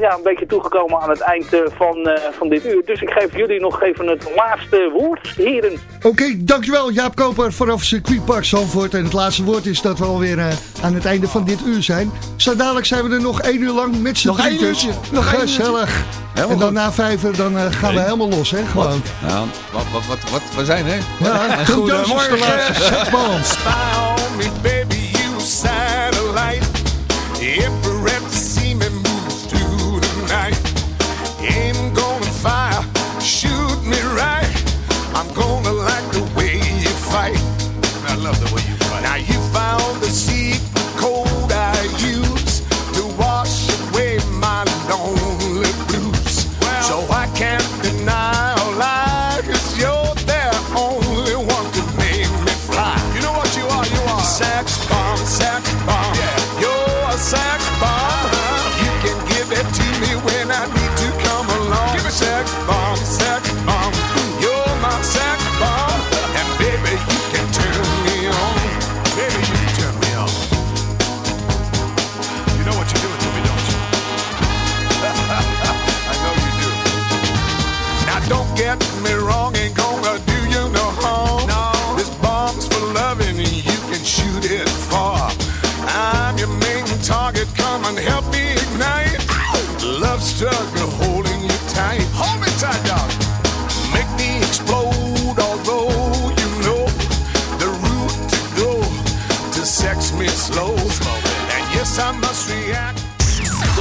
ja, een beetje toegekomen aan het eind uh, van, uh, van dit uur. Dus ik geef jullie nog even het laatste woord, heren. Oké, okay, dankjewel Jaap Koper vanaf circuitpark Zandvoort. En het laatste woord is dat we alweer uh, aan het einde van dit uur zijn. Zo dadelijk zijn we er nog één uur lang met z'n Nog één uurtje. Nog Gezellig. en dan na vijf uur dan gaan we helemaal los, hè? Gewoon. Nou, wat, wat, wat, wat, we zijn, hè? Ja, goedemorgen. Goedemorgen. Spy on me, baby, you satellite.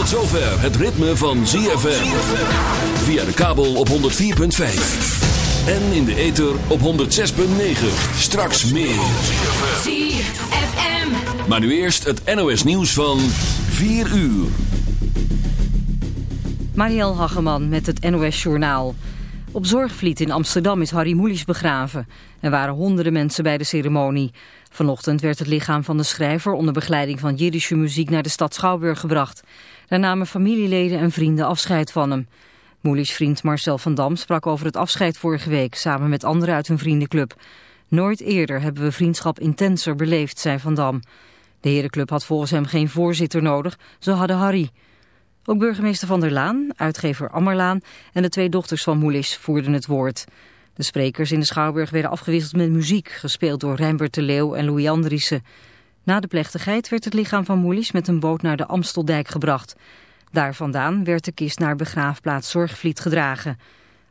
Zover het ritme van ZFM. Via de kabel op 104.5. En in de ether op 106.9. Straks meer. ZFM. Maar nu eerst het NOS nieuws van 4 uur. Marielle Hageman met het NOS Journaal. Op Zorgvliet in Amsterdam is Harry Moelis begraven. Er waren honderden mensen bij de ceremonie. Vanochtend werd het lichaam van de schrijver onder begeleiding van Jiddische muziek naar de stad Schouwburg gebracht. Daar namen familieleden en vrienden afscheid van hem. Moelis vriend Marcel van Dam sprak over het afscheid vorige week samen met anderen uit hun vriendenclub. Nooit eerder hebben we vriendschap intenser beleefd, zei Van Dam. De herenclub had volgens hem geen voorzitter nodig, zo hadden Harry. Ook burgemeester Van der Laan, uitgever Ammerlaan en de twee dochters van Moelis voerden het woord. De sprekers in de Schouwburg werden afgewisseld met muziek, gespeeld door Rijnbert de Leeuw en Louis Andriessen. Na de plechtigheid werd het lichaam van Moelis met een boot naar de Amsteldijk gebracht. Daar vandaan werd de kist naar begraafplaats Zorgvliet gedragen.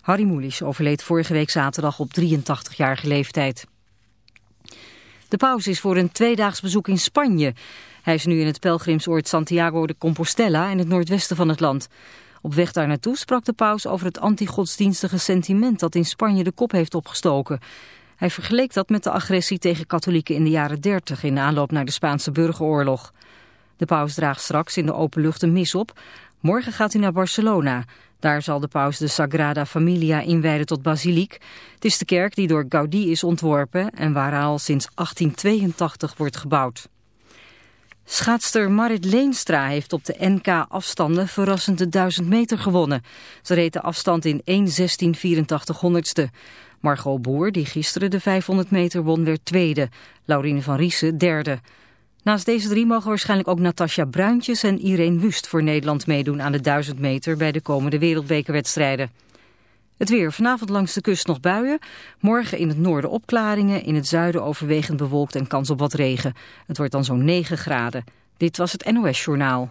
Harry Moelis overleed vorige week zaterdag op 83-jarige leeftijd. De paus is voor een tweedaags bezoek in Spanje. Hij is nu in het pelgrimsoord Santiago de Compostela in het noordwesten van het land. Op weg daar naartoe sprak de paus over het antigodsdienstige sentiment dat in Spanje de kop heeft opgestoken. Hij vergeleek dat met de agressie tegen katholieken in de jaren 30 in aanloop naar de Spaanse burgeroorlog. De paus draagt straks in de open lucht een mis op. Morgen gaat hij naar Barcelona. Daar zal de paus de Sagrada Familia inwijden tot basiliek. Het is de kerk die door Gaudí is ontworpen en waar al sinds 1882 wordt gebouwd. Schaatster Marit Leenstra heeft op de NK-afstanden verrassend de 1000 meter gewonnen. Ze reed de afstand in 1.16.84 honderdste. Margot Boer, die gisteren de 500 meter won, werd tweede. Laurine van Riesen derde. Naast deze drie mogen waarschijnlijk ook Natasja Bruintjes en Irene Wust voor Nederland meedoen aan de 1000 meter bij de komende wereldbekerwedstrijden. Het weer. Vanavond langs de kust nog buien. Morgen in het noorden opklaringen. In het zuiden overwegend bewolkt en kans op wat regen. Het wordt dan zo'n 9 graden. Dit was het NOS Journaal.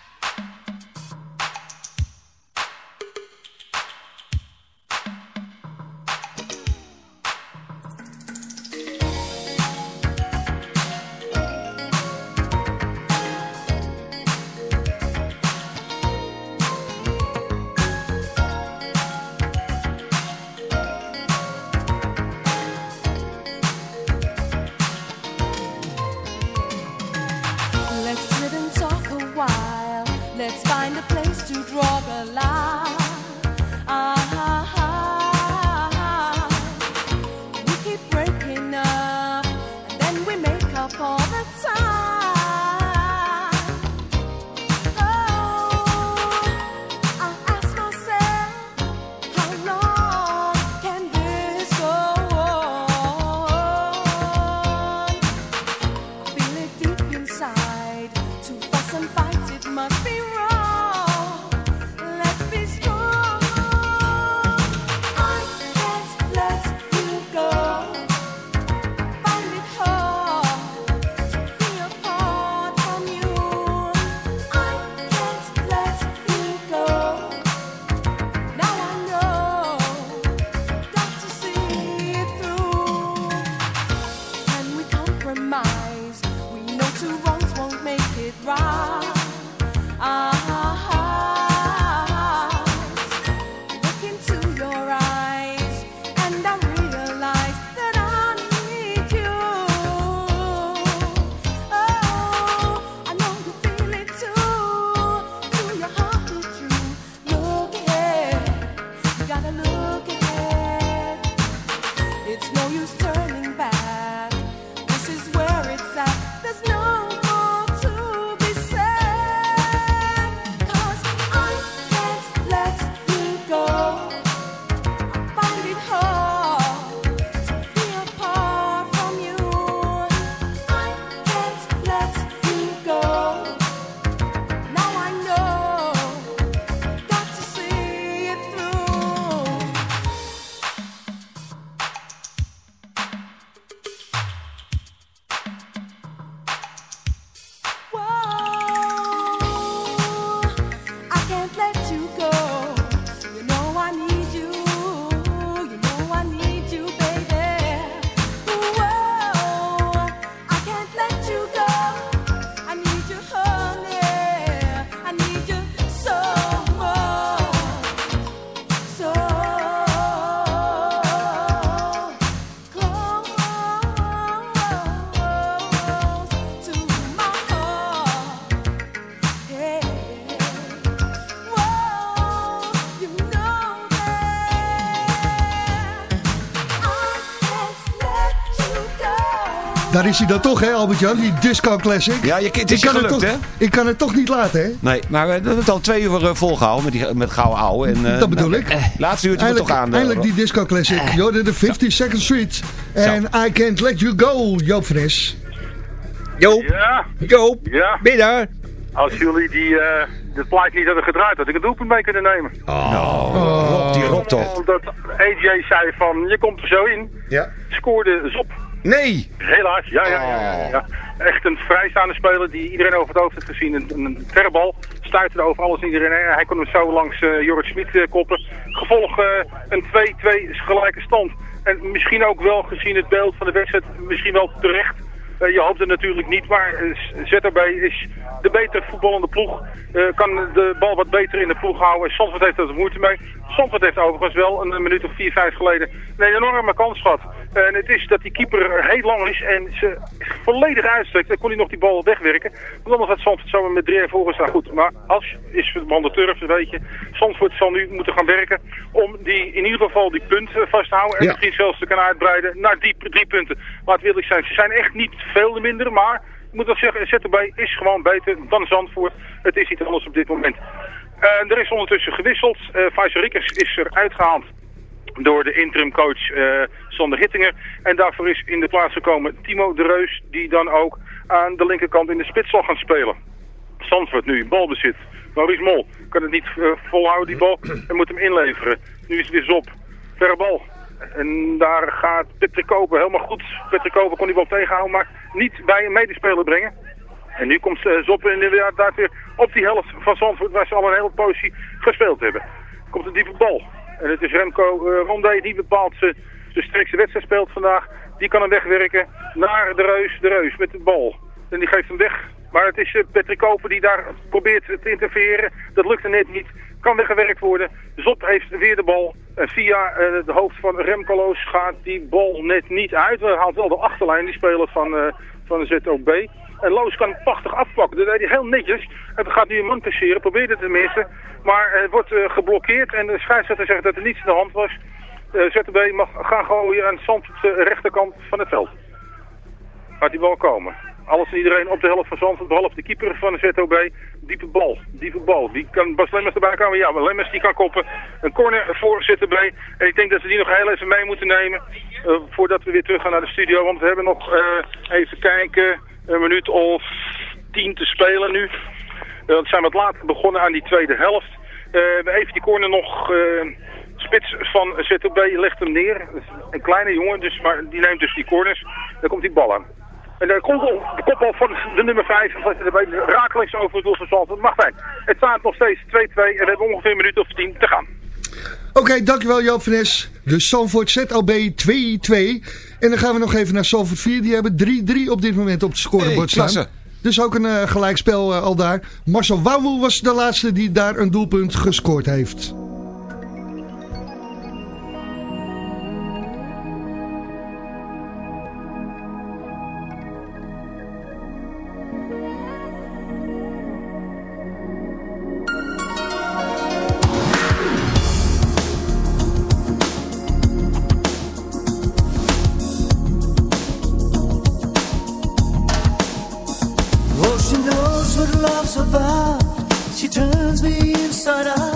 Daar is hij dan toch, hè, Albert-Jan, die disco classic. Ja, je, het is ik kan het gelukt, toch, hè? Ik kan het toch niet laten, hè? Nee, maar we hebben het al twee uur eh, volgehouden met, die, met gouden ouwe. En, eh, Dat bedoel nou, ik. eh, laatste uurtje Eindelijk, toch aan. eh, eindelijk die disco classic. Jorden de 52nd Street. En I Can't Let You Go, Joop Fres. Joop, Ja, Joop, ja. binnen. Als jullie die, eh de plaat niet hadden gedraaid, had ik het doelpunt mee kunnen nemen. Oh, Rob, die Rob toch. Omdat AJ zei van, je komt er zo in. Ja. Scoorde Zop. Nee! Helaas, ja, ja, ja, ja, ja. Echt een vrijstaande speler die iedereen over het hoofd heeft gezien. Een, een verre bal, stuitte over alles en iedereen. Hij kon hem zo langs eh Jorrit Smit eh, koppen. Gevolg eh, een 2-2 gelijke stand. En misschien ook wel gezien het beeld van de wedstrijd, misschien wel terecht. Je hoopt het natuurlijk niet, maar ZRB is de beter voetballende ploeg. Kan de bal wat beter in de ploeg houden. Zandvoort heeft er moeite mee. Zandvoort heeft overigens wel een, minuut of 4, 5 geleden een enorme kans gehad. En het is dat die keeper heel lang is en ze volledig uitstrekt. Dan kon hij nog die bal wegwerken. Want anders had Zandvoort zomaar met 3 voor gestaan. Goed, maar als is van de turf, weet je. Zandvoort zal nu moeten gaan werken om die, in ieder geval die punt eh, vast te houden. En Ja. misschien zelfs te kunnen uitbreiden naar die drie punten. Laat wil ik zijn, ze zijn echt niet veel minder, maar ik moet wel zeggen, ZTB is gewoon beter dan Zandvoort. Het is niet anders op dit moment. Eh, er is ondertussen gewisseld. Uh, Faisal Rikkers is er uitgehaald door de interim coach eh, Sander Hittinger. En daarvoor is in de plaats gekomen Timo de Reus, die dan ook aan de linkerkant in de spits zal gaan spelen. Zandvoort nu, balbezit. Maurice Mol kan het niet eh, volhouden, die bal, en moet hem inleveren. Nu is het weer Zop. Verre bal. En daar gaat Koper helemaal goed. Koper kon die bal tegenhouden, maar niet bij een medespeler brengen. En nu komt uh, Zop inderdaad weer op die helft van Zandvoort, waar ze al een hele positie gespeeld hebben. Komt een diepe bal. En het is Remco uh, Rondé die bepaalt ze de sterkste wedstrijd speelt vandaag. Die kan hem wegwerken naar de Reus. De Reus met de bal. En die geeft hem weg. Maar het is uh, Patrick Koper die daar probeert te interfereren. Dat lukte net niet. Kan weggewerkt worden. Zop heeft weer de bal. En via het hoofd van Remco Loos gaat die bal net niet uit. Hij haalt wel de achterlijn, die speler van, van de ZOB. En Loos kan prachtig afpakken. Dat deed heel netjes. En gaat nu een man passeren. Probeert het tenminste. Maar het wordt uh, geblokkeerd. En de scheidsrechter zegt dat er niets aan de hand was. Uh, ZTB mag gaan gooien aan Zand de rechterkant van het veld. Gaat die bal komen. Alles en iedereen op de helft van Zandvoort, behalve de keeper van de ZOB. Diepe bal, diepe bal. Die kan Bas Lemmers erbij komen. Ja, maar Lemmers die kan koppen. Een corner voor ZOB. En ik denk dat we die nog heel even mee moeten nemen. Uh, voordat we weer terug gaan naar de studio. Want we hebben nog, even kijken, een minuut of tien te spelen nu. Uh, we zijn wat later begonnen aan die tweede helft. we even die corner nog... Spits van ZOB legt hem neer. Een kleine jongen, dus, maar die neemt dus die corners. Dan komt die bal aan. En dan komt de kopbal van de nummer 5 van ZOB rakelings over het doel van. Mag zijn. Het staat nog steeds 2-2 en we hebben ongeveer een minuut of 10 te gaan. Oké, dankjewel Joop van Es. Dus ZLB 2-2. En dan gaan we nog even naar Zandvoort 4. Die hebben 3-3 op dit moment op het scorebord hey, staan. Dus ook een uh, gelijkspel uh, al daar. Marcel Wouw was de laatste die daar een doelpunt gescoord heeft. love's above. She turns me inside out.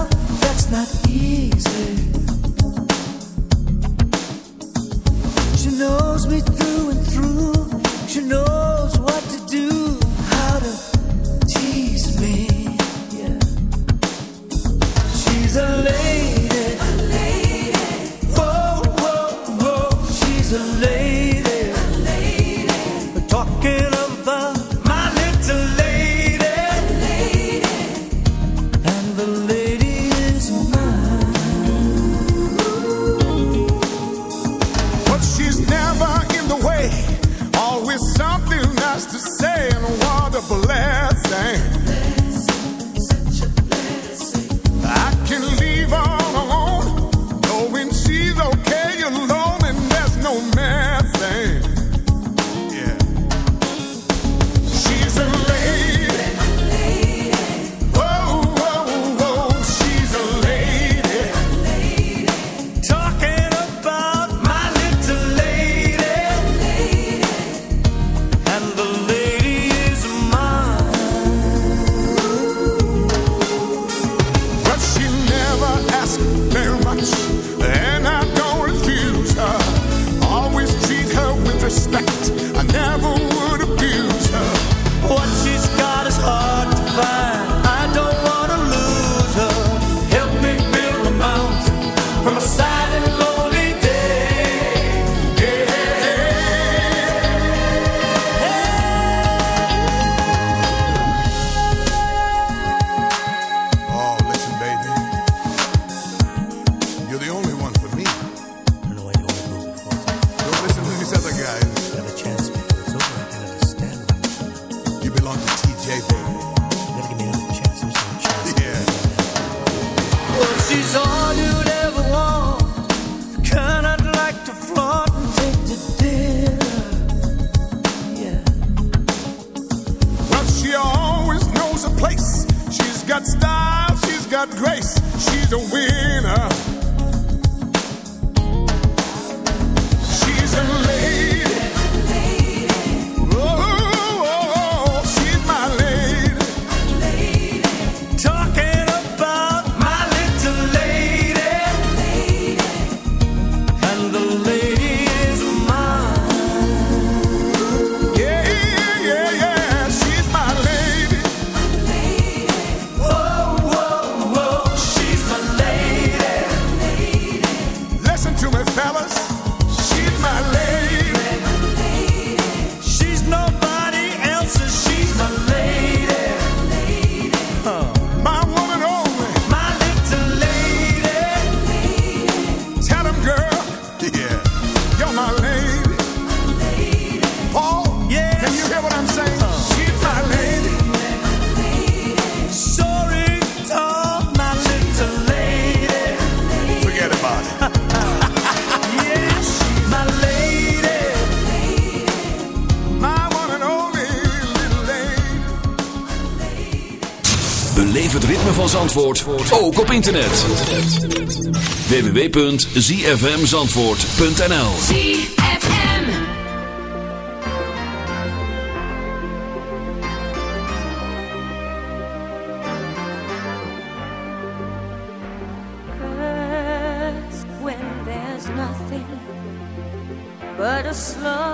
Zandvoort ook op internet. www.zfmzandvoort.nl But a slow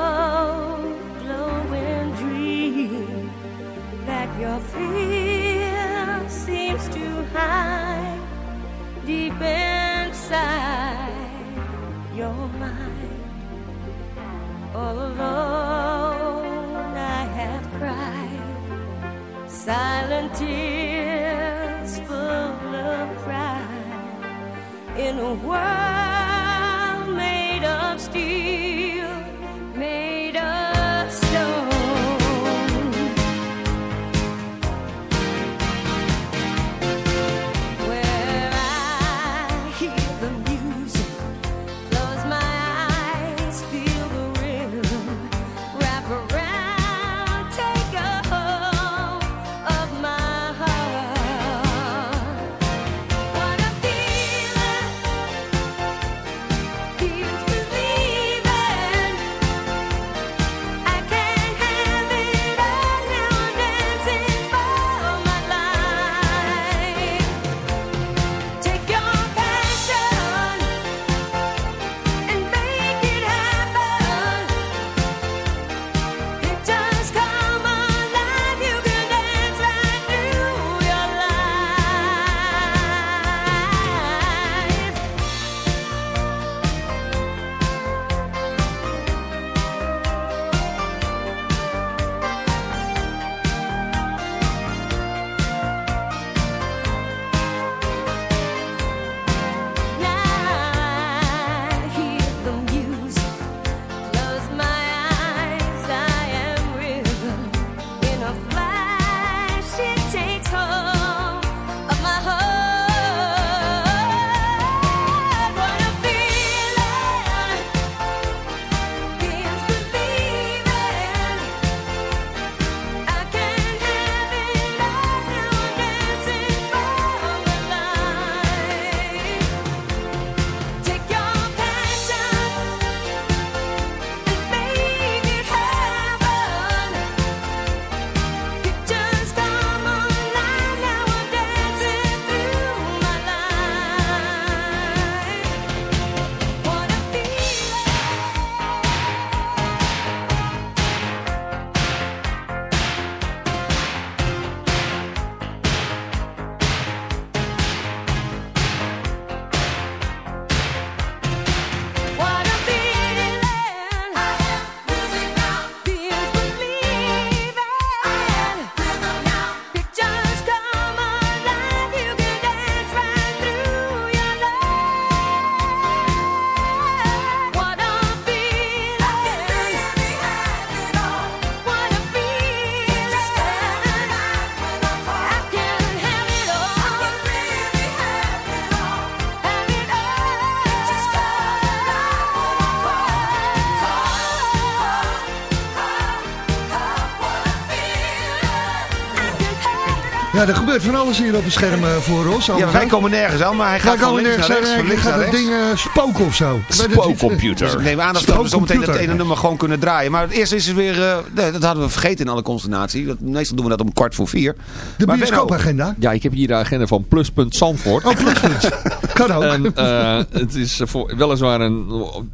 Ja, er gebeurt van alles hier op het scherm eh, voor ons. Ja, wij komen nergens aan, maar hij gaat van komen links nergens naar rechts, en van hij links gaat naar dat rechts. ding eh, spoken of zo. Spookcomputer. Dus ik neem aan dat we zo meteen het Spookcomputer. ene nummer gewoon kunnen draaien. Maar het eerste is er weer, eh, nee, dat hadden we vergeten in alle consternatie. Dat- Meestal doen we dat om kwart voor vier. De Maar Benno, bioscoopagenda. Ja, ik heb hier de agenda van Pluspunt Zandvoort. Oh, pluspunt. kan ook. En eh, het is voor, weliswaar een,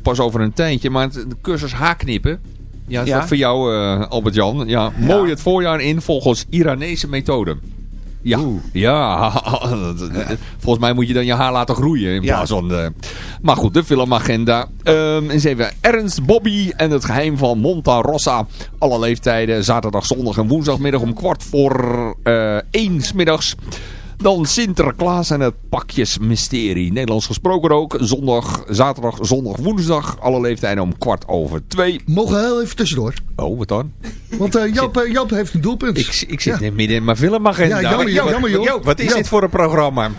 pas over een tijdje, maar het- de cursus haaknippen. Ja, is Ja. dat voor jou, eh, Albert-Jan? Ja, mooi het voorjaar in volgens Iranese methode. Ja, ja. volgens mij moet je dan je haar laten groeien in plaats van... de- Maar goed, de filmagenda. Ehm eens even. Ernst, Bobby en het geheim van Monta Rossa. Alle leeftijden, zaterdag, zondag en woensdagmiddag om kwart voor eh één 's middags. Dan Sinterklaas en het pakjesmysterie. Nederlands gesproken ook. Zondag, zaterdag, zondag, woensdag. Alle leeftijden om kwart over twee. Mogen heel even tussendoor. Oh, wat dan? Want eh, Joop, Joop heeft een doelpunt. Ik, ik zit Ja. net midden in mijn filmagenda. Ja, jammer, jammer, joh. Joop, wat is Joop. dit voor een programma?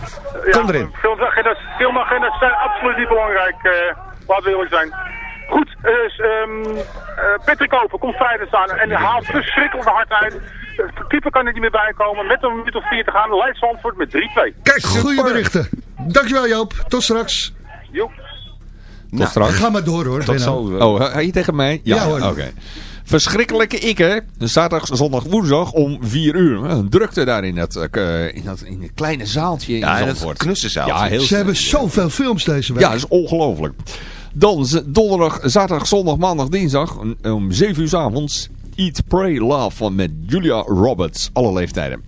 Kom erin. Filmagenda's, filmagenda's zijn absoluut niet belangrijk, eh laten we eerlijk zijn. Goed, dus, ehm eh, Patrick Koper komt vrijdag staan en hij haalt verschrikkelijk hard uit. De keeper kan er niet meer bij komen. Met een minuut of vier te gaan, leidt Zandvoort met 3-2. Kijk, goede berichten. Dankjewel Joop. Tot straks. Joep. Tot straks. Ga maar door hoor. Tot zo. Oh, ga je tegen mij? Ja, hoor. Oké. Verschrikkelijke ikke. Zaterdag, zondag, woensdag om 4 uur. Een drukte daar in dat, eh, in dat in het kleine zaaltje in Ja, Zandvoort. knussenzaaltje. Ja, heel Ze hebben zoveel films deze week. Ja, dat is ongelooflijk. Dan donderdag, zaterdag, zondag, maandag, dinsdag om- om 7 uur 's avonds. Eat, Pray, Love van met Julia Roberts. Alle leeftijden.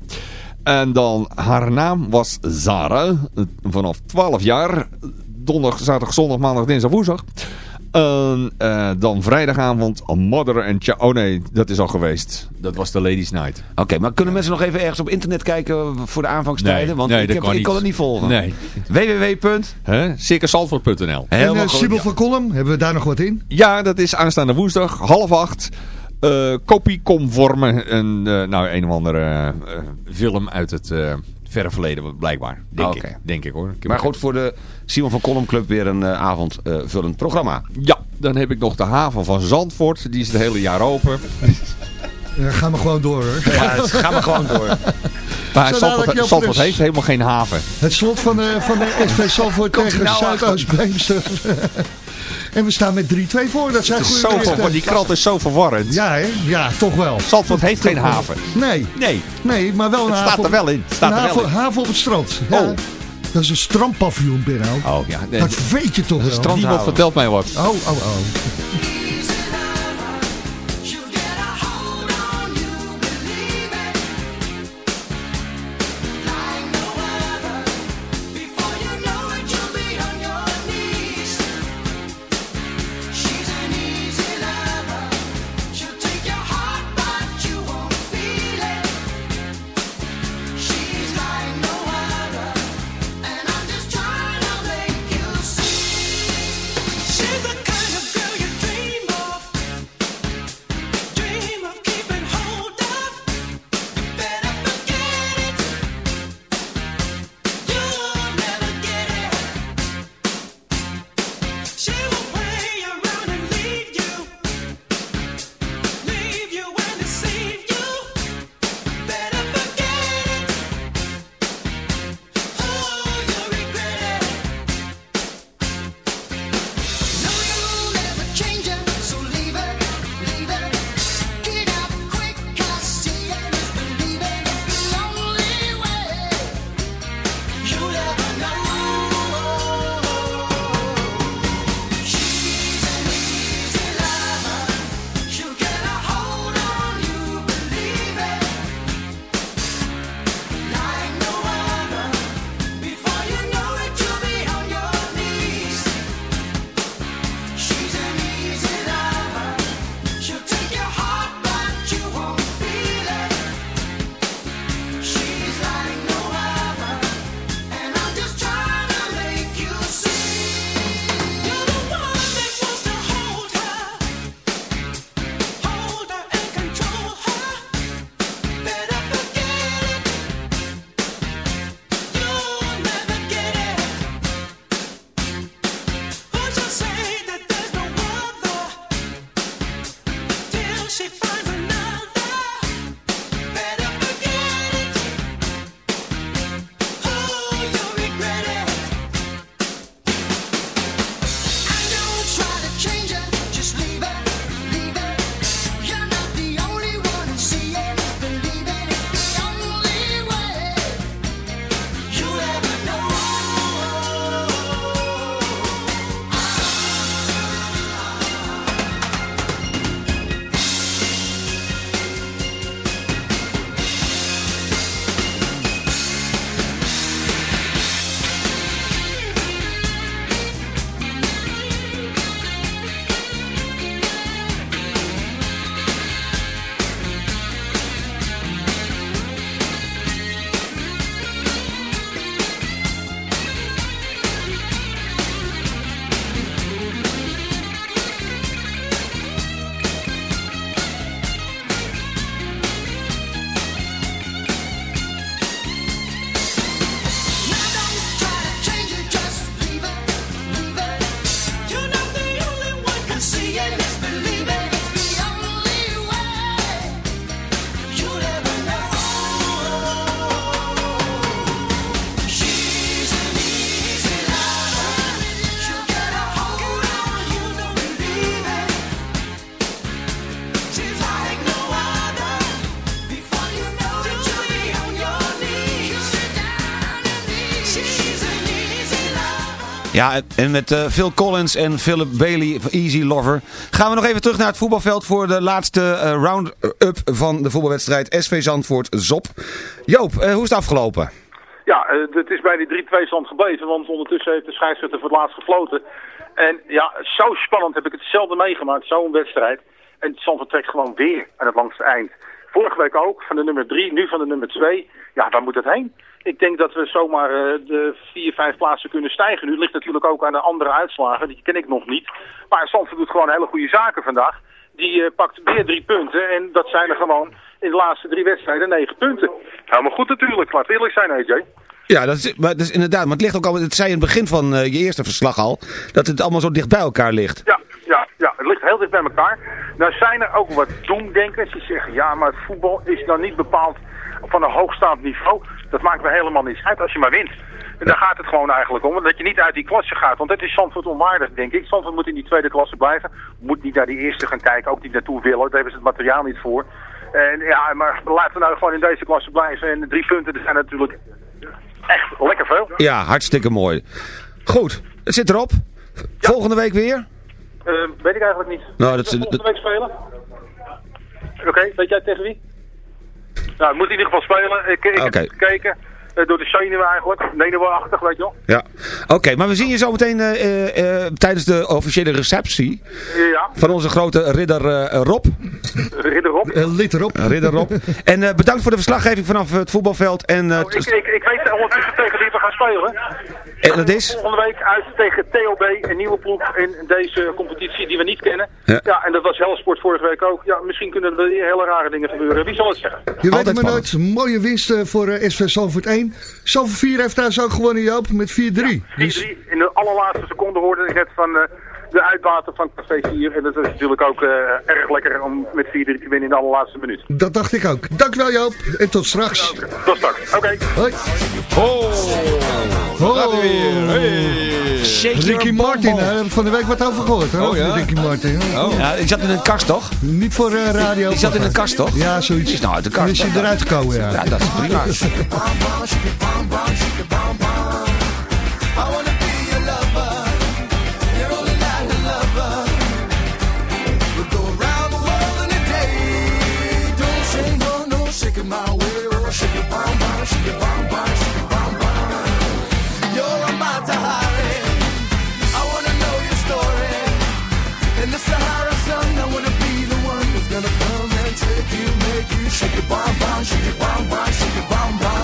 En dan haar naam was Zara. Vanaf 12 jaar. Donderdag, zaterdag, zondag, maandag, dinsdag, woensdag. En eh, dan vrijdagavond Mother and Child. Oh nee, dat is al geweest. Dat was de Ladies Night. Oké, maar kunnen mensen nog even ergens op internet kijken voor de aanvangstijden? Nee, Want nee, ik, dat heb, kan ik niet. kan het niet volgen. Nee. www. Hè? Circusalford.nl En uh. Sibyl van Kolm, hebben we daar nog wat in? Ja, dat is aanstaande woensdag, half acht. Eh kopieconforme. Een, eh, nou, een of andere eh, film uit het eh, verre verleden, blijkbaar. Denk, Oké. ik, denk ik hoor. Ik Maar goed, voor de Simon van Kolm Club weer een eh, avondvullend programma. Ja, dan heb ik nog de haven van Zandvoort. Die is het hele jaar open. Ja, ga maar gewoon door hoor. Ja, ga maar gewoon door. Maar Zandvoort, Zandvoort heeft helemaal geen haven. Het slot van de, van de SV Salvoort tegen nou Zuidoost-Beemster. En we staan met 3-2 voor. Dat zijn goede berichten. verwar- die krant is zo verwarrend. Ja, hè? Ja, toch wel. Zandvoort heeft geen haven. Nee, Nee, nee, maar wel een het haven. staat er wel in. Het staat een er wel haven, in. haven op het strand. Ja. Oh. Dat is een strandpaviljoen, Benno. Oh ja, nee, Dat weet je toch wel. strand- niemand vertelt mij wat. Oh, oh, oh. En met eh, Phil Collins en Philip Bailey Easy Lover gaan we nog even terug naar het voetbalveld voor de laatste eh, round-up van de voetbalwedstrijd SV Zandvoort Zop. Joop, eh, hoe is het afgelopen? Ja, het is bij die 3-2 stand gebleven, want ondertussen heeft de scheidsrechter voor het laatst gefloten. En ja, zo spannend heb ik het zelden meegemaakt, zo'n wedstrijd. En Zandvoort trekt gewoon weer aan het langste eind. Vorige week ook, van de nummer 3, nu van de nummer 2. Ja, waar moet het heen? Ik denk dat we zomaar eh, de 4, 5 plaatsen kunnen stijgen. Nu het ligt natuurlijk ook aan de andere uitslagen, die ken ik nog niet. Maar Zandvoort doet gewoon hele goede zaken vandaag. Die eh, pakt weer drie punten en dat zijn er gewoon in de laatste drie wedstrijden negen punten. Helemaal goed natuurlijk, laat eerlijk zijn AJ. Ja, dat is, maar dat is inderdaad. Maar het ligt ook al, het zei in het begin van eh, je eerste verslag al, dat het allemaal zo dicht bij elkaar ligt. Ja, ja, het ligt heel dicht bij elkaar. Nou zijn er ook wat doemdenkers die zeggen, ja, maar het voetbal is dan niet bepaald van een hoogstaand niveau. Dat maakt me helemaal niets uit als je maar wint. En daar gaat het gewoon eigenlijk om, dat je niet uit die klasse gaat. Want het is Zandvoort onwaardig, denk ik. Zandvoort moet in die tweede klasse blijven. Moet niet naar die eerste gaan kijken, ook niet naartoe willen. Daar hebben ze het materiaal niet voor. En ja, maar laten we nou gewoon in deze klasse blijven. En drie punten, dat zijn natuurlijk echt lekker veel. Ja, hartstikke mooi. Goed, het zit erop. Volgende week weer? Eh, weet ik eigenlijk niet. Nou, dat- we volgende week spelen? Oké, weet jij tegen wie? Nou, het moet in ieder geval spelen. Ik, ik heb gekeken. Eh, door de zenuwen eigenlijk. Nederwaarachtig, weet je wel. Ja. Oké, maar we zien je zo meteen eh, eh, eh, tijdens de officiële receptie Ja, van onze grote ridder eh, Rob. ridder. Eh, lid erop. Ridder Rob. En eh, bedankt voor de verslaggeving vanaf het voetbalveld. En, eh, Ik, ik, ik weet ondertussen tegen wie we gaan spelen. en dat is? Volgende week uit tegen TOB, een nieuwe ploeg in deze competitie die we niet kennen. Ja. Ja, en dat was Hellesport vorige week ook. Ja, misschien kunnen er hele rare dingen gebeuren. Wie zal het zeggen? Je weet Altijd het maar nooit. Mooie winst eh, voor SV Zandvoort 1. Zandvoort 4 heeft trouwens ook gewonnen, Joop, met 4-3. 4-3. Dus In de allerlaatste seconde hoorde ik net van eh, de uitbater van Café 4. En dat is natuurlijk ook eh, erg lekker om met 4-3 te winnen in de allerlaatste minuut. dat dacht ik ook. Dankjewel, Joop. En tot straks. Tot straks. Oké. Hoi. Oh, weer. Hey. Ricky Martin, daar hebben we van de week wat over gehoord. Hè? Oh, ja? Ricky Martin. Oh. Ja, ik zat in een kast toch? Niet voor eh, radio. Die zat in een kast toch? Ja, zoiets. Is nou uit de Dan kast. is je eruit gekomen, ja. Ja, dat is prima. shake it, bomb, bomb, shake it, bomb, bomb, shake it, bomb, bomb.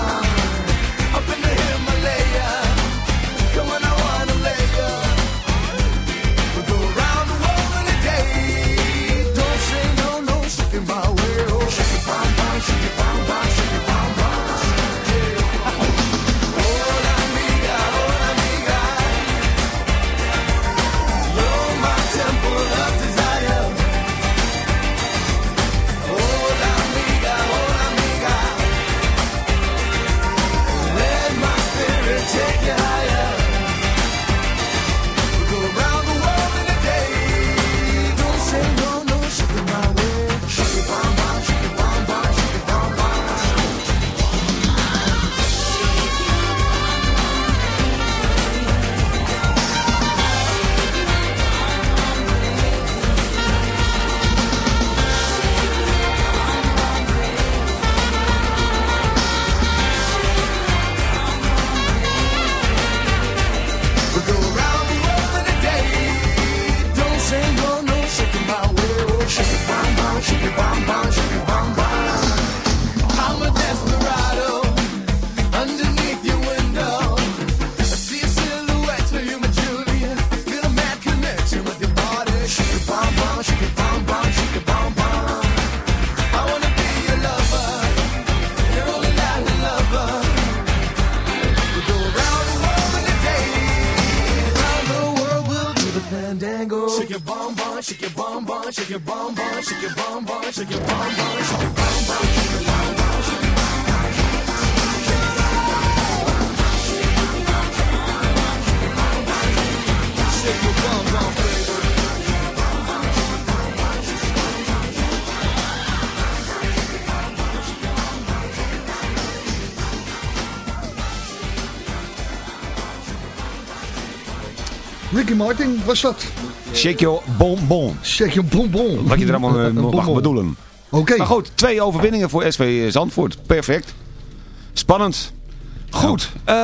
Ricky Martin was dat. Shake your bonbon. Shake your bonbon. Wat je er allemaal eh, mag Bonbon. bedoelen. Oké. Maar goed, twee overwinningen voor SV Zandvoort. Perfect. Spannend. Goed. eh,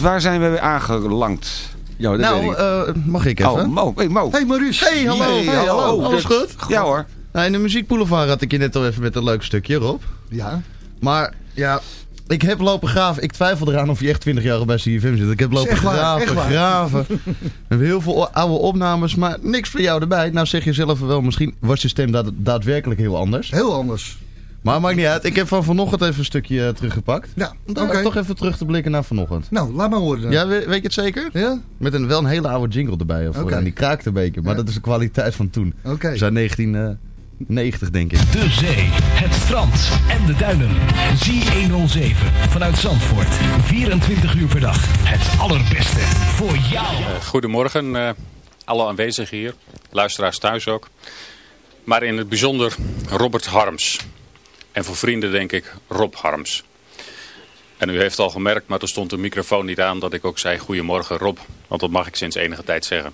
waar zijn we weer aangelangt? Ja, dat weet Nou, ik. eh, mag ik even? Oh, Mo. Hey, Mo. Hey Maurice. Hey, hallo. Hey, Hey, hallo. hallo. Alles goed? Ja hoor. Nou, in de muziekboulevard had ik je net al even met een leuk stukje, Rob. Ja. Maar ja, ik heb lopen graven. Ik twijfel eraan of je echt 20 jaar bij CFM zit. Ik heb lopen waar, graven, graven. We hebben heel veel oude opnames, maar niks voor jou erbij. Nou zeg je zelf wel, misschien was je stem daad- daadwerkelijk heel anders. Heel anders. Maar maakt niet uit. Ik heb van vanochtend even een stukje eh, teruggepakt. Ja. Om toch even terug te blikken naar vanochtend. Nou, laat maar horen dan. Ja, we- weet je het zeker? Ja? Met een, wel een hele oude jingle erbij. Oké. En die kraakte een beetje. Maar Ja. dat is de kwaliteit van toen. Oké. Zijn 1990 denk ik. De zee, het strand en de duinen. Z107 vanuit Zandvoort. 24 uur per dag. Het allerbeste voor jou. Goedemorgen, eh, alle aanwezigen hier, luisteraars thuis ook. Maar in het bijzonder Robert Harms. En voor vrienden denk ik Rob Harms. En u heeft al gemerkt, maar er stond de microfoon niet aan, dat ik ook zei goedemorgen Rob. Want dat mag ik sinds enige tijd zeggen.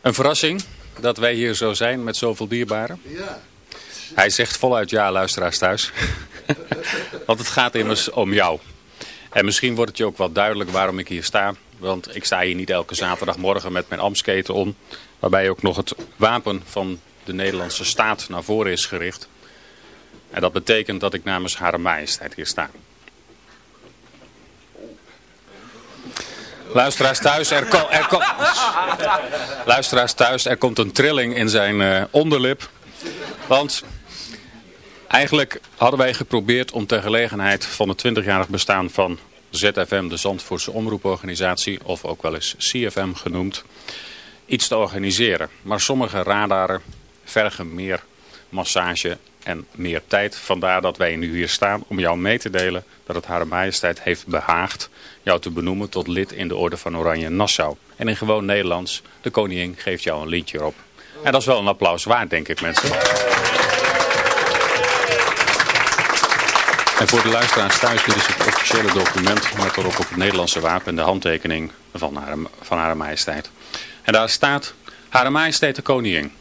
Een verrassing dat wij hier zo zijn met zoveel dierbaren. Ja. Hij zegt voluit ja, luisteraars thuis. Want het gaat immers om jou. En misschien wordt het je ook wel duidelijk waarom ik hier sta. Want ik sta hier niet elke zaterdagmorgen met mijn Amsketen om. Waarbij ook nog het wapen van de Nederlandse staat naar voren is gericht. En dat betekent dat ik namens Hare Majesteit hier sta. Luisteraars thuis, er, ko- er, Luisteraars thuis, er komt een trilling in zijn eh, onderlip. Want eigenlijk hadden wij geprobeerd om ter gelegenheid van het 20-jarig bestaan van ZFM, de Zandvoortse Omroeporganisatie, of ook wel eens CFM genoemd, iets te organiseren. Maar sommige radaren vergen meer massage en meer tijd. Vandaar dat wij nu hier staan om jou mee te delen dat het Hare Majesteit heeft behaagd jou te benoemen tot lid in de Orde van Oranje Nassau. En in gewoon Nederlands, de koningin geeft jou een lintje op. En dat is wel een applaus waard, denk ik mensen. En voor de luisteraars thuis, dit is het officiële document met erop op het Nederlandse wapen en de handtekening van haar, van Hare Majesteit. En daar staat, Hare Majesteit de Koningin.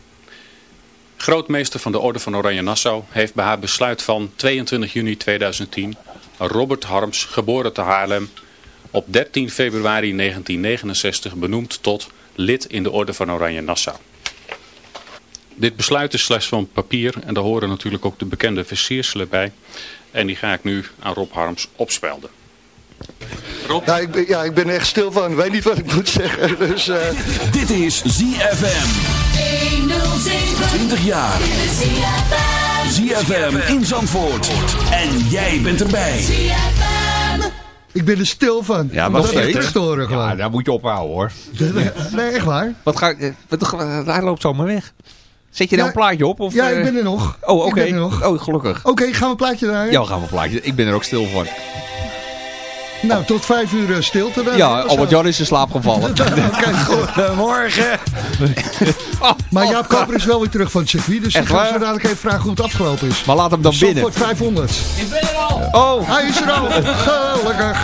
Grootmeester van de Orde van Oranje Nassau heeft bij haar besluit van 22 juni 2010 Robert Harms, geboren te Haarlem, op 13 februari 1969 benoemd tot lid in de Orde van Oranje Nassau. Dit besluit is slechts van papier en daar horen natuurlijk ook de bekende versierselen bij. En die ga ik nu aan Rob Harms opspelden. Ja, ik ben, ja, ik ben er echt stil van. Ik weet niet wat ik moet zeggen. Dus, eh, Dit is ZFM. 20 jaar. ZFM in Zandvoort. En jij bent erbij. ik ben er stil van. Ja, maar nog dat is steeds. storen gewoon. Ja, daar moet je ophouden hoor. Nee, echt waar. Wat ga, eh, wat, hij loopt zomaar weg. Zet je nou Ja, een plaatje op? Of, Ja, eh, ik ben er nog. Oh, Ik oké. ben er nog. Oh, gelukkig. Oké, gaan we een plaatje draaien? Ja, we gaan een plaatje. Ik ben er ook stil van. Nou, tot vijf uur eh, stilte dan. Ja, Albert Jan is in slaap gevallen. Oké, goed. Morgen. Maar Jaap Koper is wel weer terug van het circuit. Dus ik ga zo dadelijk even vragen hoe het afgelopen is. Maar laat hem dan binnen. Zandvoort 500. Ik ben er al. Oh, Hij is er al. Gelukkig.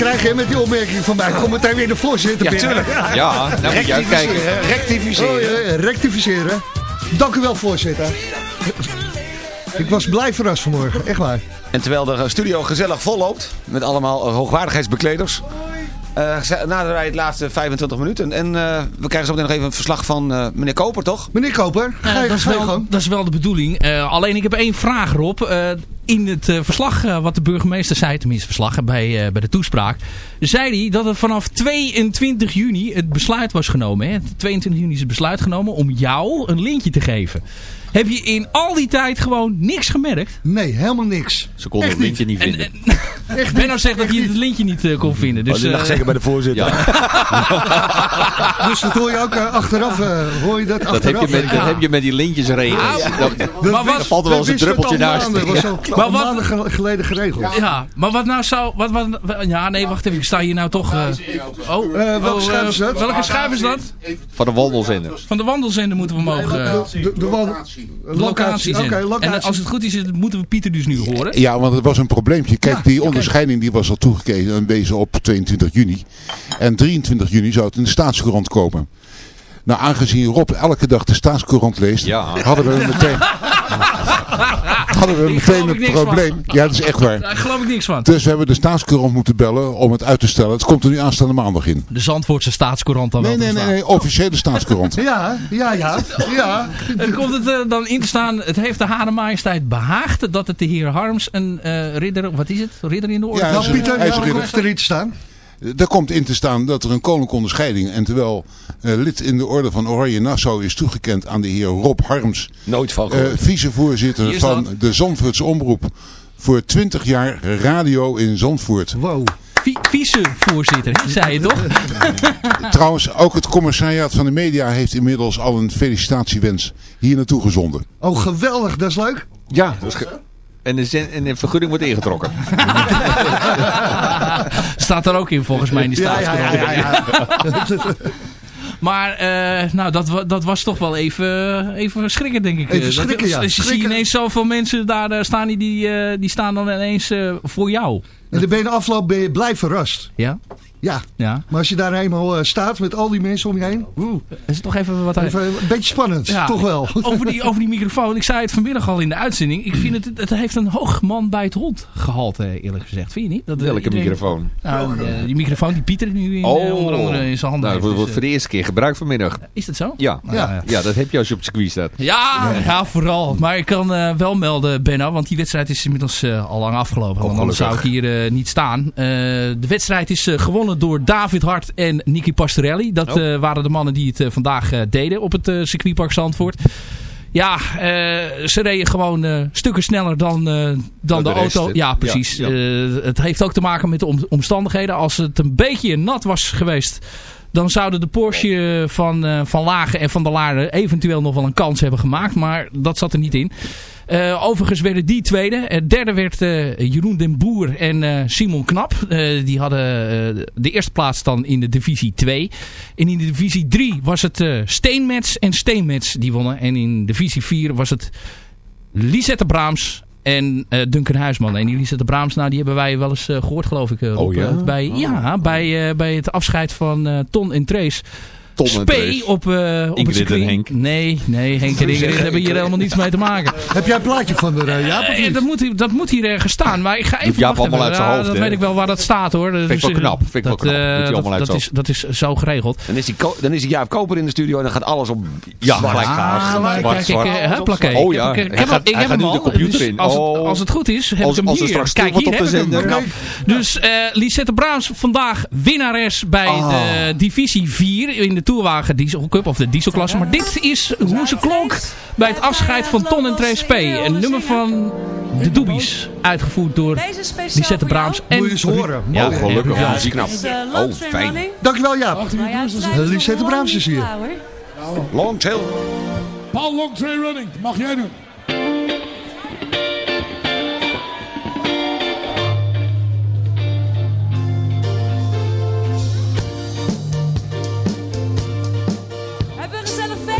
Krijg je met die opmerking van mij. Kom meteen weer de voorzitter Ja, binnen. tuurlijk. Ja, nou moet je uitkijken. Rectificeren, rectificeren. Oh, ja, rectificeren. Dank u wel, voorzitter. Ik was blij verrast vanmorgen, echt waar. En terwijl de studio gezellig vol loopt, met allemaal hoogwaardigheidsbekleders, eh, ze- naderen wij het laatste 25 minuten. En eh, we krijgen zo meteen nog even een verslag van eh, meneer Koper, toch? Meneer Koper, ga je dat, is wel, dat is wel de bedoeling. Eh, alleen ik heb één vraag Rob. In het eh, verslag eh, wat de burgemeester zei, tenminste verslag bij, eh, bij de toespraak, zei hij dat het vanaf 22 juni het besluit was genomen. Hè? 22 juni is het besluit genomen om jou een lintje te geven. Heb je in al die tijd gewoon niks gemerkt? Nee, helemaal niks. Ze konden het lintje niet En, vinden. Echt Benno zegt dat hij het lintje niet eh, kon vinden. Dus, oh, dat lag eh, zeker bij de voorzitter. Dus dat hoor je ook eh, achteraf, eh, hoor je dat dat, heb achteraf. je met, dat heb je met die lintjesregels. Dat- Maar wat- Er valt er wel eens een druppeltje naast. maanden, was al, Maar wat- maanden ge- geleden geregeld. Ja, maar wat nou zou... Wat, wat, ja, nee, wacht even. Ik sta hier nou toch... eh, oh, welke oh, schuif is dat? Welke schuif is dat? Van de wandelzender. Van de wandelzender moeten we mogen... eh, De, de locatie Oké, locatie. En als het goed is, moeten we Pieter dus nu horen. Ja, want het was een probleempje. Kijk, Ja, die onderscheiding die was al toegekend en wezen op 22 juni. En 23 juni zou het in de staatscourant komen. Nou, aangezien Rob elke dag de staatscourant leest, Ja. hadden we meteen, hadden we meteen geloof ik het niks probleem. Ja, dat is echt waar. Daar geloof ik niks van. Dus we hebben de staatscourant moeten bellen om het uit te stellen. Het komt er nu aanstaande maandag in. De Zandvoortse staatscourant dan Nee, wel nee, nee, nee officiële staatscourant. Ja, ja, ja. ja. En komt het eh, dan in te staan, het heeft de Hare Majesteit behaagd dat het de heer Harms een eh, ridder, wat is het? Ridder in de orde? Ja, Nou, hij is- Pieter, hij is komt er iets staan. Daar komt in te staan dat er een koninklijke onderscheiding en terwijl eh, lid in de orde van Oranje Nassau is toegekend aan de heer Rob Harms, Nooit van eh, vicevoorzitter van de Zandvoortse Omroep voor 20 jaar radio in Zandvoort. Wow. Vi- Vicevoorzitter, zei je toch? Trouwens, ook het commissariaat van de media heeft inmiddels al een felicitatiewens hier naartoe gezonden. Oh, geweldig, dat is leuk. Ja, dat is ge- en, de en de vergunning wordt ingetrokken. Staat er ook in volgens mij in die Ja, ja, ja, ja. Maar eh, nou, dat, dat was toch wel even, even schrikken, denk ik. Even Eh, schrikken, dat, ja. Dus je ziet ineens zoveel mensen daar eh, staan, die, die, die staan dan ineens voor jou. En dan ben je de afloop ben je blij verrast. Ja? Ja, Ja. maar als je daar eenmaal eh, staat met al die mensen om je heen. Oeh, Is het toch even wat... even een beetje spannend, Ja, toch wel. Over die, over die microfoon. Ik zei het vanmiddag al in de uitzending. Ik vind het, het heeft een hoog man bij het hond gehalte, eerlijk gezegd. Vind je niet? Dat, eh, Welke iedereen- microfoon? Nou, eh, die microfoon die Pieter nu in, eh, onder andere in zijn handen nou, dat heeft. wordt Dus, voor de eerste keer gebruikt vanmiddag. is dat zo? Ja. Nou, Ja. Ja, dat heb je als je op het circuit staat. Ja, ja, vooral. Maar ik kan wel melden, Benno, want die wedstrijd is inmiddels al lang afgelopen. Want anders zou ik hier niet staan. Eh, de wedstrijd is eh, door David Hart en Nicky Pastorelli. Dat Oh. eh, waren de mannen die het eh, vandaag eh, deden op het circuitpark Zandvoort. Ja, ze reden gewoon stukken sneller dan, dan de, de auto. Ja, precies. Ja, het heeft ook te maken met de om- omstandigheden. Als het een beetje nat was geweest... Dan zouden de Porsche van, van Lagen en van der Laarde eventueel nog wel een kans hebben gemaakt. Maar dat zat er niet in. Eh, overigens werden die tweede. Het derde werd eh, Jeroen den Boer en Simon Knap. Die hadden de eerste plaats dan in de divisie 2. En in de divisie 3 was het Steenmets en Steenmets die wonnen. En in divisie 4 was het Lisette Braams en eh, Duncan Huisman. En die Lisette Braams, nou, die hebben wij wel eens eh, gehoord, geloof ik. Oh ja? Bij, ja, bij, bij het afscheid van Ton en Trace. Spee op, eh op het Ingrid en. Henk. Nee, nee, Henk en Ingrid hebben hier helemaal niets mee te maken. Heb jij een plaatje van de uh, Jaap Eh, dat, moet, hier- dat moet hier ergens staan. Maar ik ga even Jaap allemaal uit zijn Ja, hoofd, Dat weet ik wel waar dat staat hoor. Vind ik wel eh, knap. Vind ik wel dat, knap. dat, dat, is, dat is zo geregeld. Dan is, die dan is die Jaap Koper in de studio en dan gaat alles op Ja, gelijk gaan. maar zwart. Oh ja, heb- ik hij heb- ik heb hem de al. computer Dus in. Als het, Oh. als het goed is, heb ik hem er hier. straks Kijk, hier heb op ik de hem. zender. Dus eh Lisette Braams vandaag winnares bij de divisie 4 in de Tourwagen Diesel Cup of de dieselklasse. Maar dit is hoe ze klonk bij het afscheid van Ton en Trace P. Een nummer van de Doobies, uitgevoerd door Lisette Braams. Moet je eens horen. Ja, Oh, gelukkig. ja, muziek knap. eh, Oh, fijn. Dankjewel Jaap. Eh, Lisette Braams is hier. Long tail. Paul Long Train Running, mag jij doen?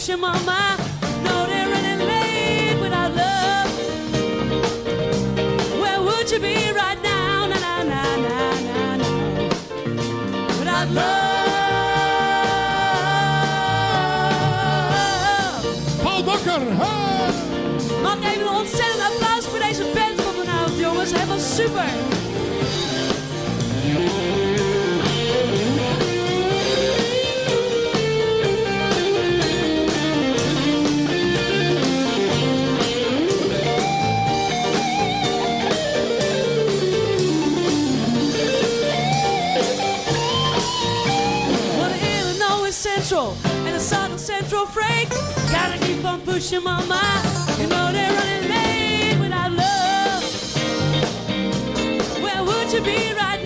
puxa mamá pushing, mama. You know they're running late without love. Where would you be right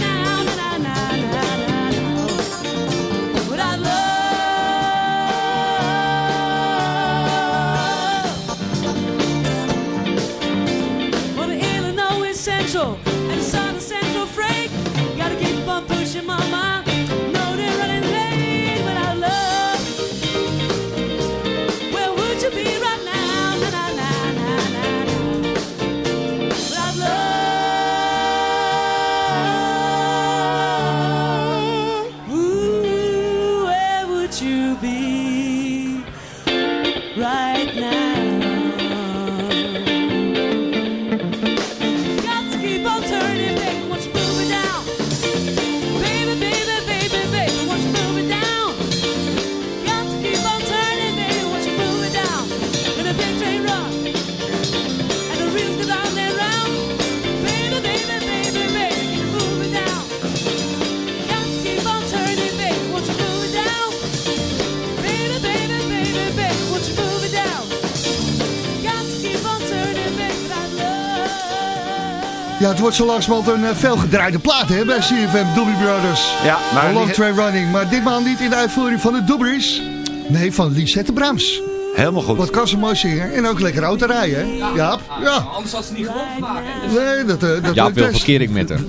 het wordt zo langzamerhand een uh, veelgedraaide plaat hè, bij CFM Doobie Brothers. Ja, maar Long die- Train Running. Maar ditmaal niet in de uitvoering van de Doobies. Nee, van Lisette Braams. Helemaal goed. Wat kan ze mooi zingen. En ook lekker auto rijden, hè? Ja. ja. Anders had ze niet gewoon gemaakt. hè. Dus- Nee, dat, eh, dat Ja, lukt veel best. verkering met haar.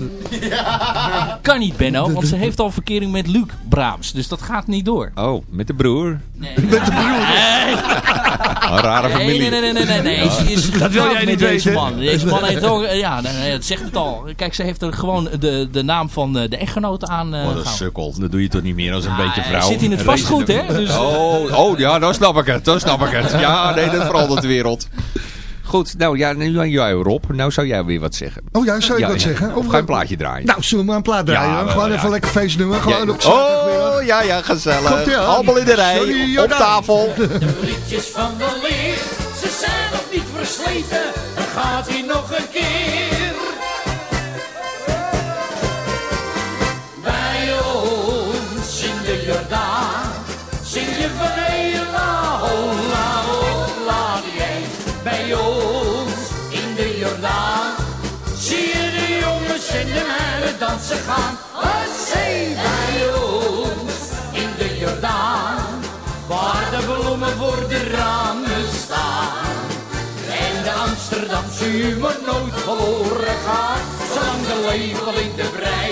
Kan niet, Benno, want ze heeft al verkering met Luc Braams. Dus dat gaat niet door. Oh, met de broer. Met de broer. Een rare Nee, familie. nee, nee, nee, nee, nee. Ze is Dat wil jij niet deze weten. man. Deze man heeft ook, ja, nee, nee, het zegt het al. Kijk, ze heeft er gewoon de, de naam van eh, de echtgenote aan eh Wat een gehouden. sukkel. Dat doe je toch niet meer als een Ja, beetje hij vrouw. zit in het vastgoed, hè? Dus- Oh, oh, ja, dan snap ik het. Dan snap ik het. Ja, nee, dat verandert de wereld. Goed, nou ja, nu aan jou Rob. Nou zou jij weer wat zeggen. Oh ja, zou je wat zeggen? Of ga je een plaatje draaien? Nou, zullen we maar een plaat draaien? Ja, Gewoon ja. even lekker feestnummer. Gewoon Ja. op. Oh, ja, ja, gezellig. Allemaal in de rij, Sorry, op tafel. liedjes van de leer, ze zijn nog niet versleten, dan gaat hij nog een keer. Dansen gaan. Wat zee bij ons in de Jordaan waar de bloemen voor de ramen staan. En de Amsterdamse humor nooit verloren gaat, zolang de lepel in de breipot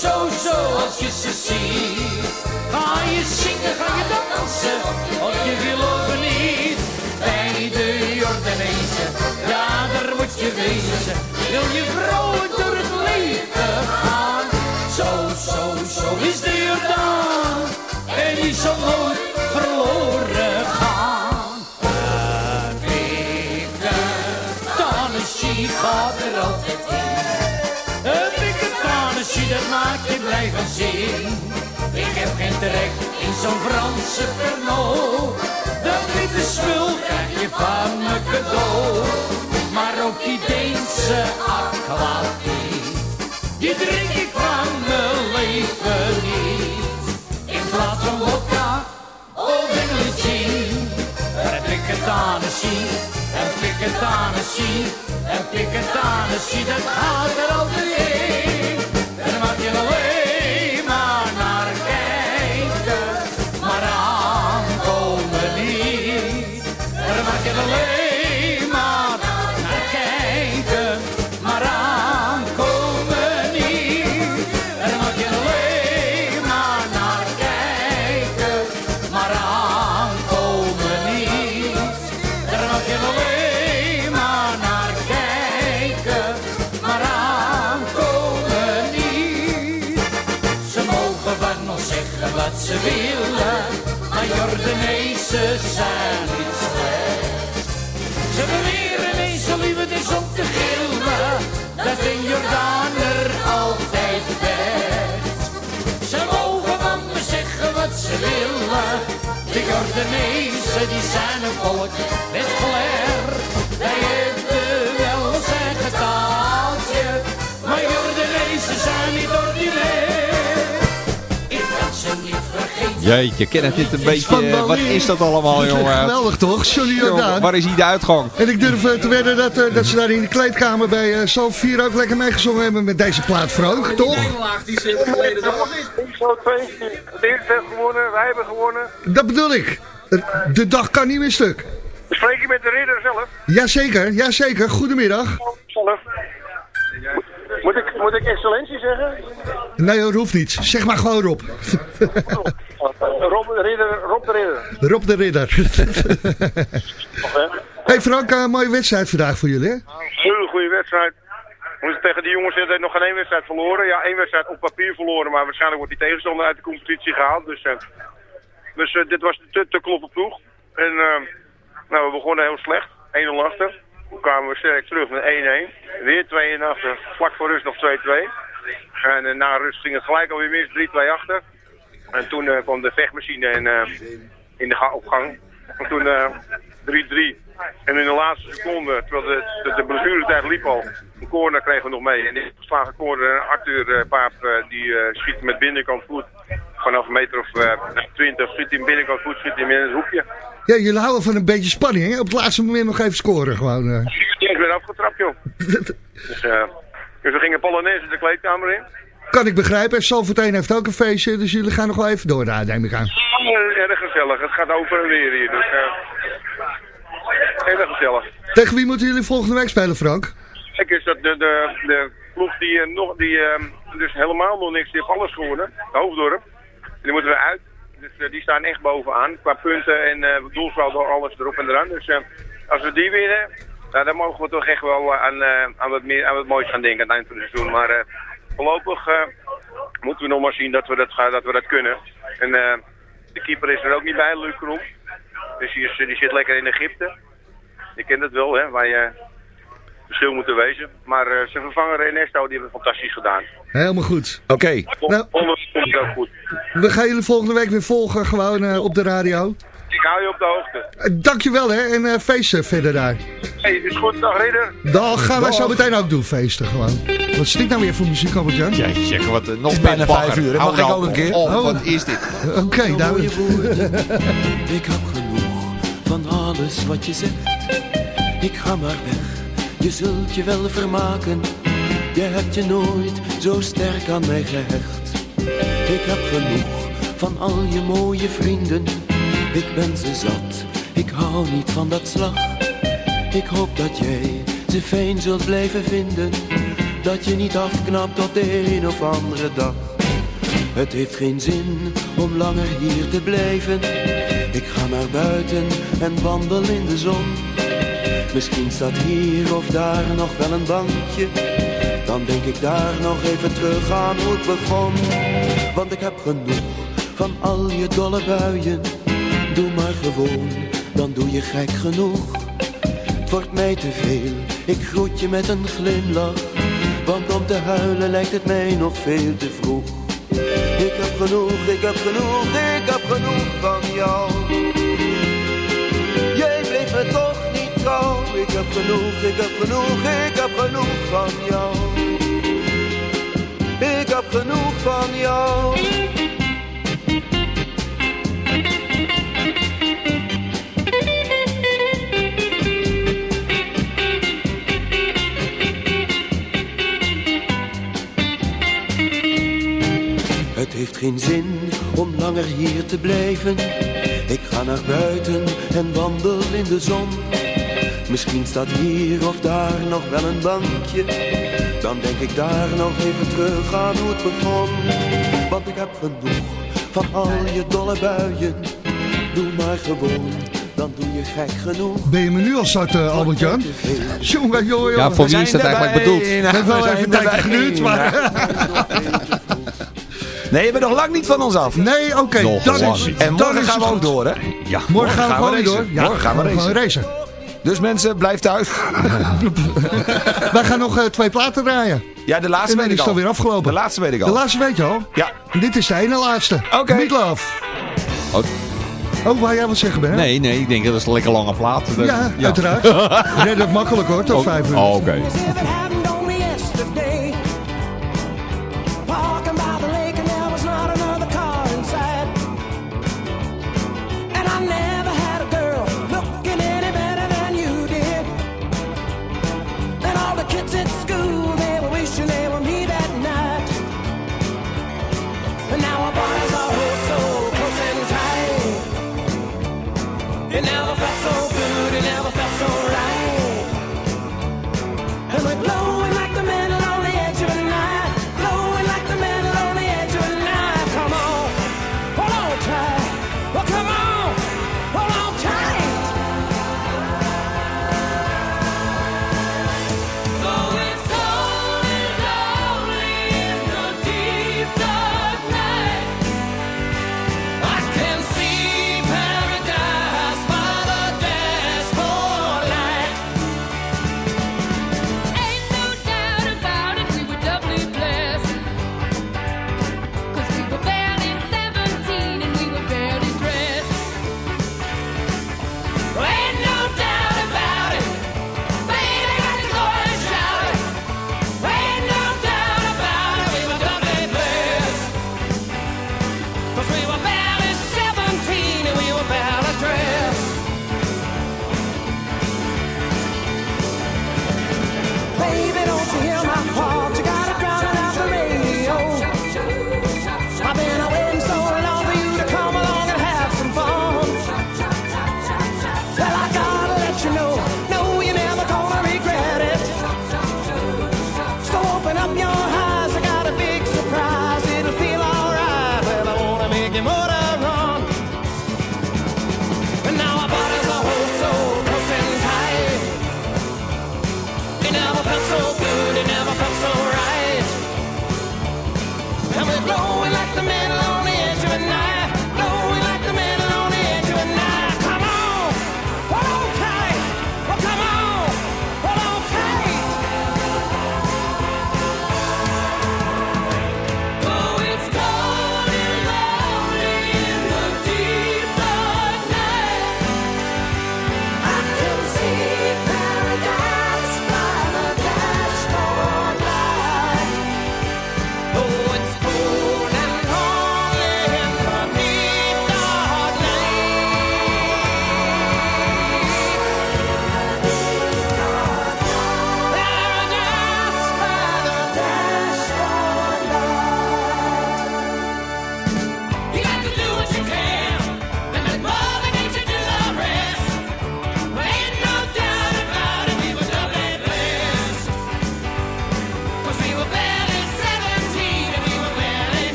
Zo, zo, als je ze ziet. Ga je zingen, ga je dansen, of je wil of niet. Bij de Jordanezen, ja, daar moet je wezen. Wil je vrouwen door het leven gaan? Zo, zo, zo is de Jordaan. En die zal nooit verloren Tennessee, dat maakt je blij van zin. Ik heb geen trek in zo'n Franse Pernod. Dat witte spul krijg je van me cadeau. Maar ook die Deense aquavit, die drink ik van mijn leven niet. In plaats van vodka of English gin, heb ik het Tennessee, heb ik het Tennessee, heb ik het Tennessee, dat gaat er altijd in. Jordanezen zijn niet slecht. Ze beweren eens zo lief het is om te gillen, dat een Jordaner altijd vecht. Ze mogen van me zeggen wat ze willen, de Jordanezen die zijn een volk met flair. Wij hebben wel ons eigen taaltje, maar Jordanezen zijn niet ordinair. Jeetje, ken het dit een beetje... van eh, Wat is dat allemaal, jongen? Geweldig toch, Johnny Jordaan. Waar is hier de uitgang? En ik durf eh, te wedden dat, eh, dat ze daar in de kleedkamer bij uh, Soul 4 ook lekker meegezongen hebben met deze plaat, Frank, toch? Het eerste heeft gewonnen, wij hebben gewonnen. Dat bedoel ik. De dag kan niet meer stuk. Spreek je met de ridder zelf? Jazeker, jazeker. Goedemiddag. Zelf. Moet ik, moet ik excellentie zeggen? Nee hoor, hoeft niet. Zeg maar gewoon Rob. Rob de Ridder. Rob de Ridder. Rob de Ridder. Hey Frank, een mooie wedstrijd vandaag voor jullie hè? Hele goede wedstrijd. We moeten tegen die jongens hebben nog geen één wedstrijd verloren. Ja, één wedstrijd op papier verloren, maar waarschijnlijk wordt die tegenstander uit de competitie gehaald. Dus, eh, dus eh, dit was te, te kloppen ploeg. En eh, nou, we begonnen heel slecht. 1-0 achter. Toen kwamen we sterk terug met 1-1. Weer 2 in achter. Vlak voor rust nog 2-2. En eh, na rust ging het gelijk alweer mis 3-2 achter. En toen eh, kwam de vechtmachine in, eh, in de ga- op gang. En toen eh, 3-3. En in de laatste seconde, terwijl de, de, de blessuretijd liep al, een corner kregen we nog mee. En die geslagen corner, Arthur eh, Paap, eh, die eh, schiet met binnenkant voet. Vanaf een meter of eh 20 schiet hij binnenkant voet, schiet hij in het hoekje. Ja, jullie houden van een beetje spanning hè? Op het laatste moment nog even scoren gewoon. eh. Die is weer afgetrapt, joh. dus, eh, dus we gingen Polonaise de kleedkamer in. Kan ik begrijpen. Salverteen heeft ook een feestje, dus jullie gaan nog wel even door daar, neem ik aan. Erg gezellig, het gaat over en weer hier. Dus, eh erg gezellig. Tegen wie moeten jullie volgende week spelen, Frank? Kijk is dat de, de, de ploeg die, eh, nog, die eh, dus helemaal nog niks, die heeft alles gewonnen, de Hoofddorp. Die moeten we uit. Dus eh, die staan echt bovenaan qua punten en uh, door alles erop en eraan. Dus als we die winnen, nou, dan mogen we toch echt wel aan, aan, wat meer, aan wat moois gaan denken aan het eind van het seizoen. Maar voorlopig eh, moeten we nog maar zien dat we dat, dat, we dat kunnen. En eh, de keeper is er ook niet bij, Luc. Dus die, is, die zit lekker in Egypte. Je kent het wel, hè, waar je verschil moet wezen. Maar eh, zijn vervanger Ernesto, die heeft het fantastisch gedaan. Helemaal goed. Oké. Nou. Komt het ook goed. We gaan jullie volgende week weer volgen, gewoon op de radio. Ik hou je op de hoogte. Eh, dankjewel hè, en eh, feesten verder daar. Hey, is goed. Dag Ridder. Dan gaan wij zo meteen ook doen, feesten gewoon. Wat stikt nou weer voor muziek, Albert-Jan? Ja, zeg wat, eh, nog is bijna vijf uur, Mag ik nou ook een keer? Oh. wat is dit? Oké, nou... Ik heb genoeg van alles wat je zegt. Ik ga maar weg, je zult je wel vermaken. Je hebt je nooit zo sterk aan mij gehecht. Ik heb genoeg van al je mooie vrienden. Ik ben ze zat, ik hou niet van dat slag. Ik hoop dat jij ze fijn zult blijven vinden. dat je niet afknapt op de een of andere dag. Het heeft geen zin om langer hier te blijven. Ik ga naar buiten en wandel in de zon. Misschien staat hier of daar nog wel een bankje. Dan denk ik daar nog even terug aan hoe het begon. Want ik heb genoeg van al je dolle buien. Doe maar gewoon, dan doe je gek genoeg. Het wordt mij te veel, ik groet je met een glimlach. Want om te huilen lijkt het mij nog veel te vroeg. Ik heb genoeg, ik heb genoeg, ik heb genoeg van jou. Jij bleef me toch niet trouw. Ik heb genoeg, ik heb genoeg, ik heb genoeg van jou. Ik heb genoeg van jou. Heeft geen zin om langer hier te blijven. Ik ga naar buiten en wandel in de zon. Misschien staat hier of daar nog wel een bankje. Dan denk ik daar nog even terug aan hoe het begon. Want ik heb genoeg van al je dolle buien. Doe maar gewoon, dan doe je gek genoeg. Ben je me nu al zat, eh, Albert-Jan? Jongen, jongen, jongen. Ja, voor wie is dat eigenlijk bedoeld? Het heeft wel We even een tijdje geduurd, maar... Nee, je bent nog lang niet van ons af. Nee, oké, Nog lang. is, En dan morgen gaan we ook door, hè? Ja, morgen, gaan we door. Ja, morgen gaan we racen. racen. Dus mensen, blijf thuis. Wij gaan nog eh, twee platen draaien. Ja, de laatste weet ik al. alweer afgelopen. De laatste weet ik al. De laatste weet je al? Ja. En dit is de ene laatste. Oké. Meatloaf. Oh. Oh, wou jij wat zeggen, Ben? Nee, nee, ik denk dat is een lekker lange plaat. Ja, uiteraard. Red het makkelijk hoor, tot Oh, vijf uur. Oh, oké.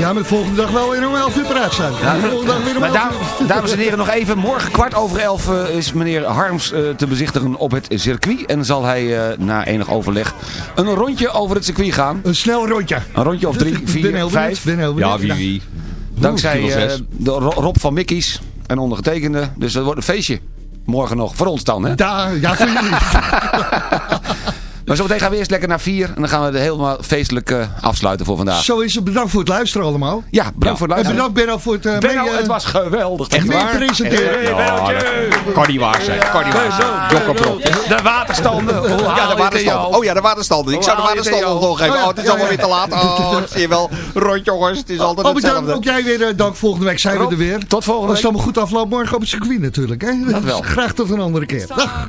Ja, maar de volgende dag wel weer om 11 uur paraat staan. Ja, De volgende dag weer om maar 11 dam- uur. dames en heren, nog even. Morgen kwart over elf eh, is meneer Harms eh, te bezichtigen op het circuit. En zal hij eh, na enig overleg een rondje over het circuit gaan. Een snel rondje. Een rondje of drie, vier, heel vijf. benieuwd, ben heel Ja, wie wie. Dankzij eh, de Ro- Rob van Mikkies en ondergetekende. Dus dat wordt een feestje. Morgen nog. Voor ons dan, hè? Daar, ja, voor jullie. Maar zometeen gaan we eerst lekker naar vier. En dan gaan we het helemaal feestelijk eh, afsluiten voor vandaag. Zo is het. Bedankt voor het luisteren allemaal. Ja, bedankt voor het En luisteren. bedankt Benno voor het... eh, Benno, mee, eh, het was geweldig. Echt waar. presenteren. Ja, dat kan niet waar zijn. Kan niet waar. De waterstanden. Ja, de waterstanden. Oh ja, de waterstanden. Ik zou de waterstanden nog jou? geven. Oh, het is allemaal weer te laat. Oh, zie je wel. Rond jongens, het is altijd Oh, hetzelfde. Ook jij weer. eh, dank. Volgende week zijn Rob, we er weer. tot volgende Als het week. allemaal goed afloopt, morgen op het circuit natuurlijk. Hè? Dat wel. Graag tot een andere keer. Dag.